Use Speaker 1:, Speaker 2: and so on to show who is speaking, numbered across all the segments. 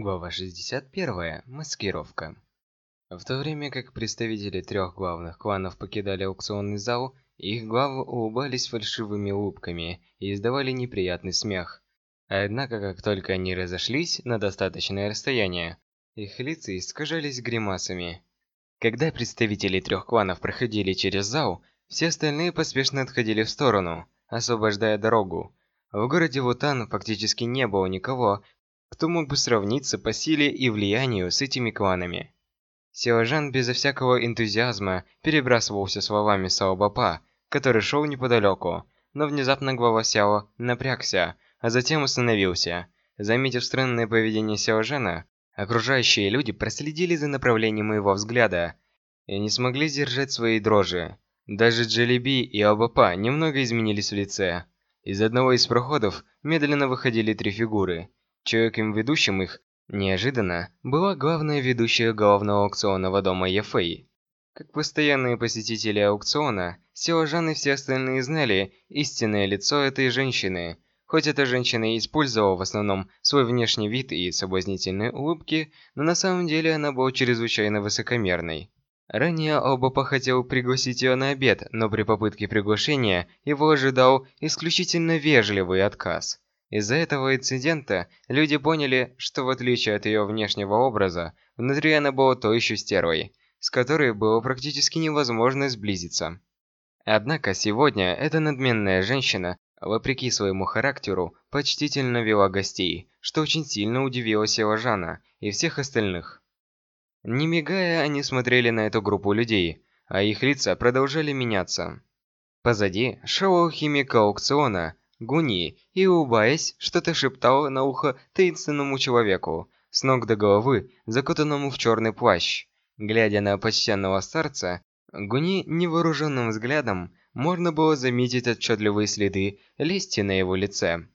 Speaker 1: Глава 61. Маскировка. В то время как представители трех главных кланов покидали аукционный зал, их главы улыбались фальшивыми улыбками и издавали неприятный смех. Однако, как только они разошлись на достаточное расстояние, их лица искажались гримасами. Когда представители трех кланов проходили через зал, все остальные поспешно отходили в сторону, освобождая дорогу. В городе Вутан фактически не было никого, кто мог бы сравниться по силе и влиянию с этими кланами. Силажан безо всякого энтузиазма перебрасывался словами Саобапа, который шел неподалеку, но внезапно глава Сяо напрягся, а затем остановился. Заметив странное поведение Силажана, окружающие люди проследили за направлением его взгляда и не смогли сдержать свои дрожи. Даже Джелеби и Абапа немного изменились в лице. Из одного из проходов медленно выходили три фигуры – Человеком ведущим их, неожиданно, была главная ведущая главного аукционного дома Ефэй. Как постоянные посетители аукциона, Силажан и все остальные знали истинное лицо этой женщины. Хоть эта женщина и использовала в основном свой внешний вид и соблазнительные улыбки, но на самом деле она была чрезвычайно высокомерной. Ранее Обапа хотел пригласить ее на обед, но при попытке приглашения его ожидал исключительно вежливый отказ. Из-за этого инцидента люди поняли, что в отличие от ее внешнего образа, внутри она была то еще стервой, с которой было практически невозможно сблизиться. Однако сегодня эта надменная женщина, вопреки своему характеру, почтительно вела гостей, что очень сильно удивило Силажана и всех остальных. Не мигая, они смотрели на эту группу людей, а их лица продолжали меняться. Позади шел химик аукциона, Гуни и, улыбаясь, что-то шептал на ухо таинственному человеку, с ног до головы, закутанному в черный плащ. Глядя на почтенного старца, Гуни невооруженным взглядом можно было заметить отчетливые следы лести на его лице.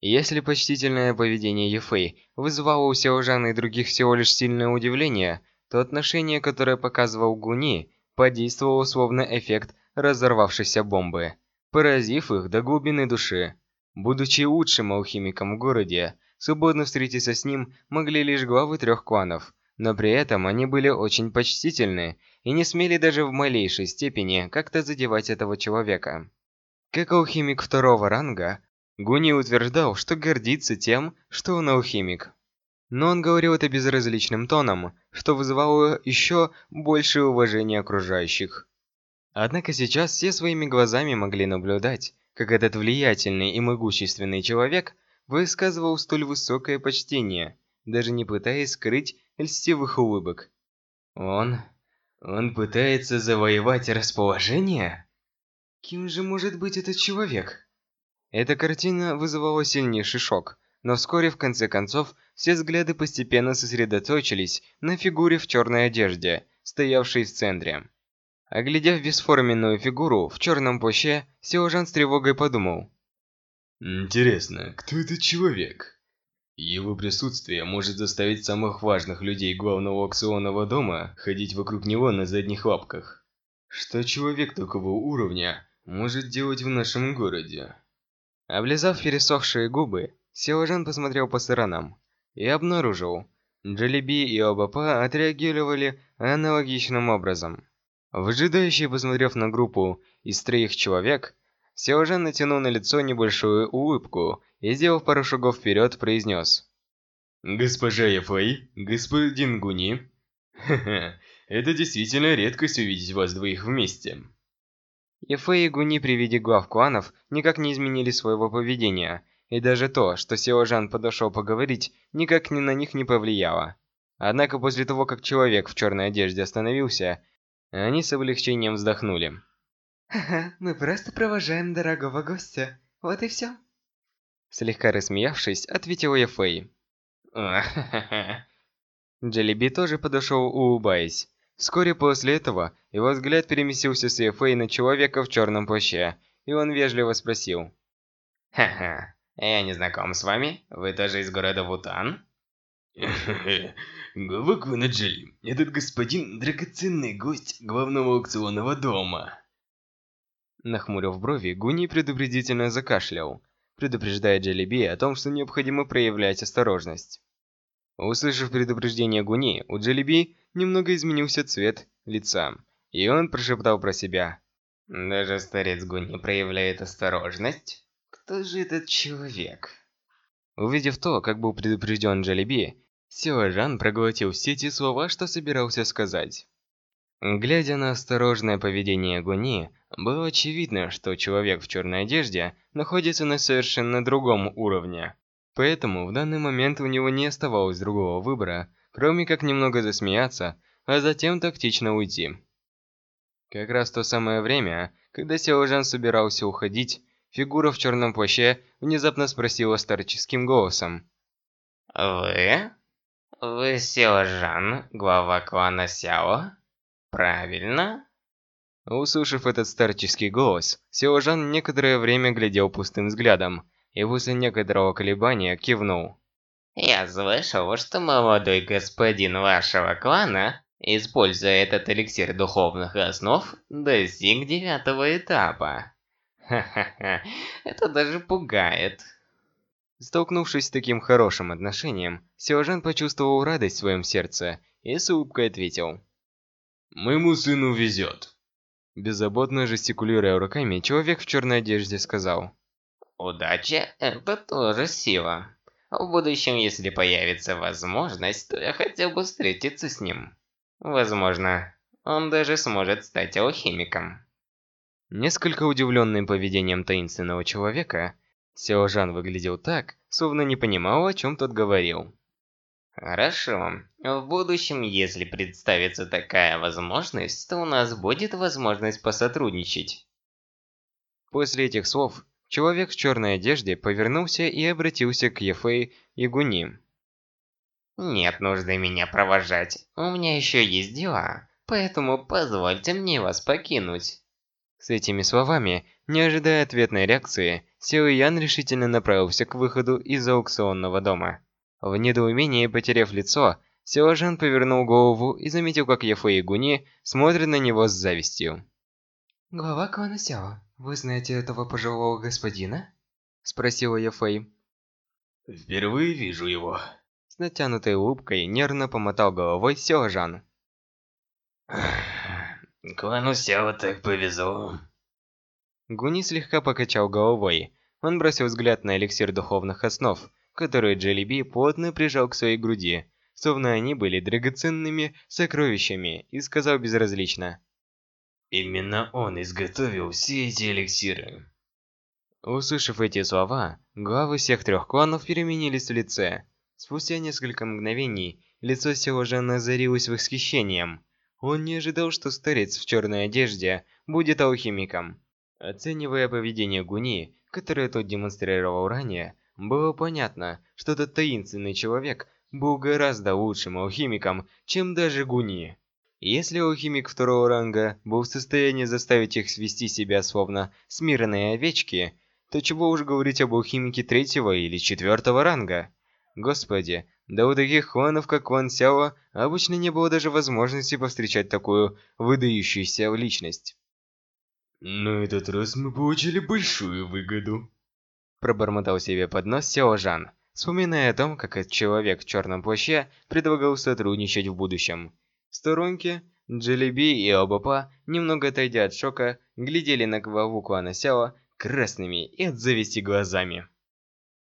Speaker 1: Если почтительное поведение Ефэй вызывало у Сеожана и других всего лишь сильное удивление, то отношение, которое показывал Гуни, подействовало словно эффект разорвавшейся бомбы поразив их до глубины души. Будучи лучшим алхимиком в городе, свободно встретиться с ним могли лишь главы трех кланов, но при этом они были очень почтительны и не смели даже в малейшей степени как-то задевать этого человека. Как алхимик второго ранга, Гуни утверждал, что гордится тем, что он алхимик. Но он говорил это безразличным тоном, что вызывало еще большее уважение окружающих. Однако сейчас все своими глазами могли наблюдать, как этот влиятельный и могущественный человек высказывал столь высокое почтение, даже не пытаясь скрыть льстивых улыбок. Он... он пытается завоевать расположение? Кем же может быть этот человек? Эта картина вызывала сильнейший шок, но вскоре в конце концов все взгляды постепенно сосредоточились на фигуре в черной одежде, стоявшей в центре. Оглядев бесформенную фигуру в черном плаще, Сиожан с тревогой подумал.
Speaker 2: «Интересно, кто этот человек?» Его присутствие может заставить самых важных людей главного аукционного дома ходить вокруг него на задних лапках. Что человек такого уровня может делать в нашем городе?
Speaker 1: Облизав пересохшие губы, Сиожан посмотрел по сторонам и обнаружил, Джалиби и Обапа отреагировали аналогичным образом. Выжидающий, посмотрев на группу из троих человек, Сеожан натянул на лицо небольшую улыбку и, сделав пару шагов вперед, произнес.
Speaker 2: «Госпожа Яфэй, господин Гуни, это действительно редкость увидеть вас двоих вместе».
Speaker 1: Яфэй и Гуни при виде глав кланов никак не изменили своего поведения, и даже то, что Сеожан подошел поговорить, никак ни на них не повлияло. Однако после того, как человек в черной одежде остановился они с облегчением вздохнули.
Speaker 3: «Ха-ха, мы просто провожаем дорогого гостя. Вот и все».
Speaker 1: Слегка рассмеявшись, ответила я Фэй. Джелеби тоже подошел, улыбаясь. Вскоре после этого его взгляд переместился с Ефэй на человека в черном плаще, и он вежливо спросил.
Speaker 4: «Ха-ха, я не знаком с вами? Вы тоже из города Вутан?»
Speaker 2: Глава клана Джели. Этот господин – драгоценный гость главного аукционного дома.
Speaker 1: Нахмурив брови, Гуни предупредительно закашлял, предупреждая Джелеби о том, что необходимо проявлять осторожность. Услышав предупреждение Гуни, у Джелеби немного изменился цвет лица, и он прошептал про себя.
Speaker 4: Даже старец Гуни проявляет осторожность? Кто же этот человек?
Speaker 1: Увидев то, как был предупрежден Джалиби, Силажан проглотил все те слова, что собирался сказать. Глядя на осторожное поведение Гуни, было очевидно, что человек в черной одежде находится на совершенно другом уровне. Поэтому в данный момент у него не оставалось другого выбора, кроме как немного засмеяться, а затем тактично уйти. Как раз то самое время, когда Силажан собирался уходить, фигура в черном плаще внезапно спросила старческим голосом.
Speaker 4: «Вы? Вы Силажан, глава клана Сяо? Правильно?»
Speaker 1: Услышав этот старческий голос, Силажан некоторое время глядел пустым взглядом, и после некоторого колебания кивнул.
Speaker 4: «Я слышал, что молодой господин вашего клана Используя этот эликсир духовных основ, достиг девятого этапа. Ха-ха-ха, это даже пугает.
Speaker 1: Столкнувшись с таким хорошим отношением, Сиожан почувствовал радость в своем сердце и с улыбкой ответил.
Speaker 2: «Моему сыну везет».
Speaker 1: Беззаботно жестикулируя руками, человек в черной одежде сказал.
Speaker 4: «Удача – это тоже сила. В будущем, если появится возможность, то я хотел бы встретиться с ним». Возможно, он даже сможет стать алхимиком.
Speaker 1: Несколько удивленный поведением таинственного человека, Сяо выглядел так, словно не понимал, о чем тот говорил.
Speaker 4: Хорошо. В будущем, если представится такая возможность, то у нас будет возможность посотрудничать.
Speaker 1: После этих слов, человек в черной одежде повернулся и обратился к Ефэй и Гуни.
Speaker 4: Нет нужды меня провожать. У меня еще есть дела. Поэтому позвольте мне вас покинуть.
Speaker 1: С этими словами, не ожидая ответной реакции, Сил Ян решительно направился к выходу из аукционного дома. В недоумении потеряв лицо, Сила Жан повернул голову и заметил, как Яфэ и Гуни смотрят на него с завистью.
Speaker 3: «Глава клана Сяо, вы знаете этого пожилого господина?»
Speaker 1: Спросила Яфэй.
Speaker 2: «Впервые вижу его»,
Speaker 1: натянутой улыбкой нервно помотал головой Сёжан.
Speaker 4: Клану Сяо так повезло.
Speaker 1: Гуни слегка покачал головой. Он бросил взгляд на эликсир духовных основ, который Джелеби плотно прижал к своей груди, словно они были драгоценными сокровищами, и сказал безразлично.
Speaker 2: «Именно он изготовил все эти эликсиры».
Speaker 1: Услышав эти слова, главы всех трех кланов переменились в лице. Спустя несколько мгновений лицо Силожана озарилось восхищением. Он не ожидал, что старец в черной одежде будет алхимиком. Оценивая поведение Гуни, которое тот демонстрировал ранее, было понятно, что этот таинственный человек был гораздо лучшим алхимиком, чем даже Гуни. Если алхимик второго ранга был в состоянии заставить их свести себя словно смиренные овечки, то чего уж говорить об алхимике третьего или четвертого ранга? Господи, да у таких кланов, как клан Сяо, обычно не было даже возможности повстречать такую выдающуюся личность.
Speaker 2: На этот раз мы получили большую выгоду.
Speaker 1: Пробормотал себе под нос Сяо Жан, вспоминая о том, как этот человек в черном плаще предлагал сотрудничать в будущем. В сторонке Джелеби и Обапа, немного отойдя от шока, глядели на главу клана Сяо красными и от зависти глазами.